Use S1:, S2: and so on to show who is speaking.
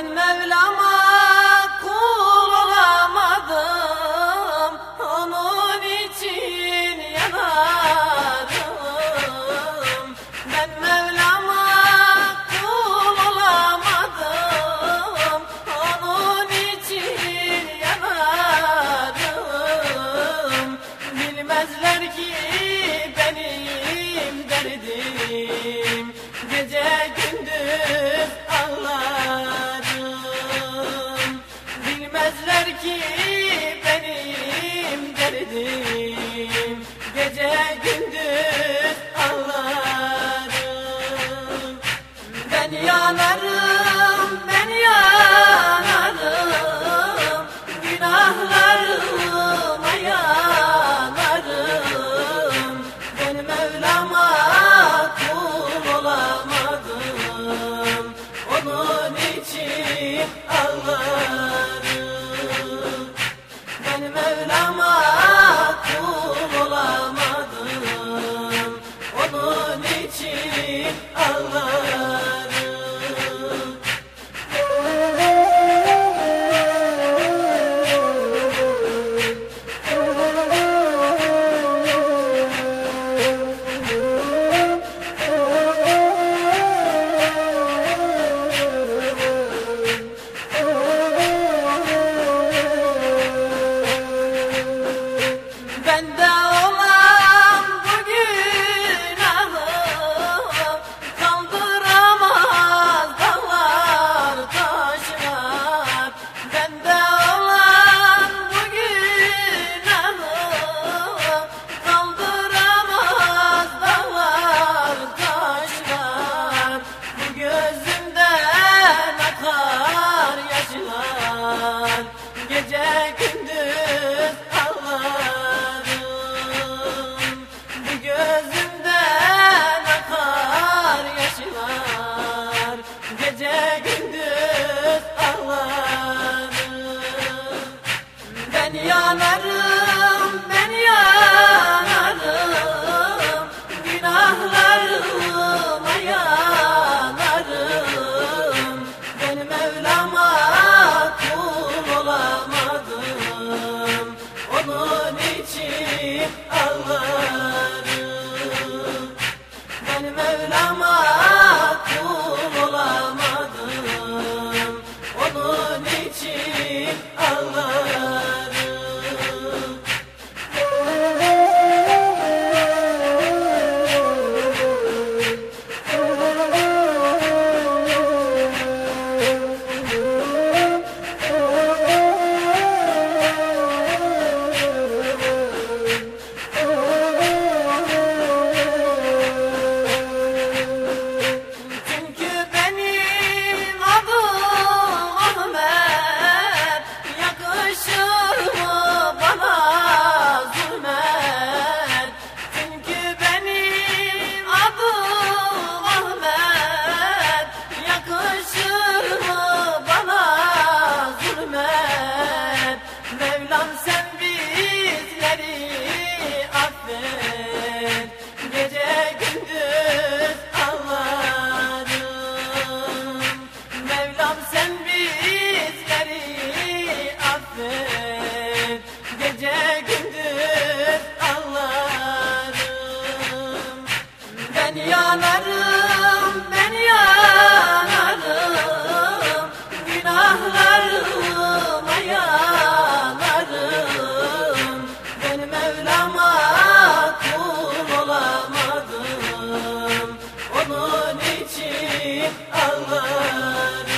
S1: محمد لما yanarım ben yanarım. Günahlarıma ben Mevlam'a kul olamadım. Onun için ağlarım. Ben Mevlam'a kul olamadım. Onun için ağlarım. için ağlar yanarım, ben yanarım. Günahlarıma yanarım. Ben Mevlam'a kul olamadım. Onun için ağlarım.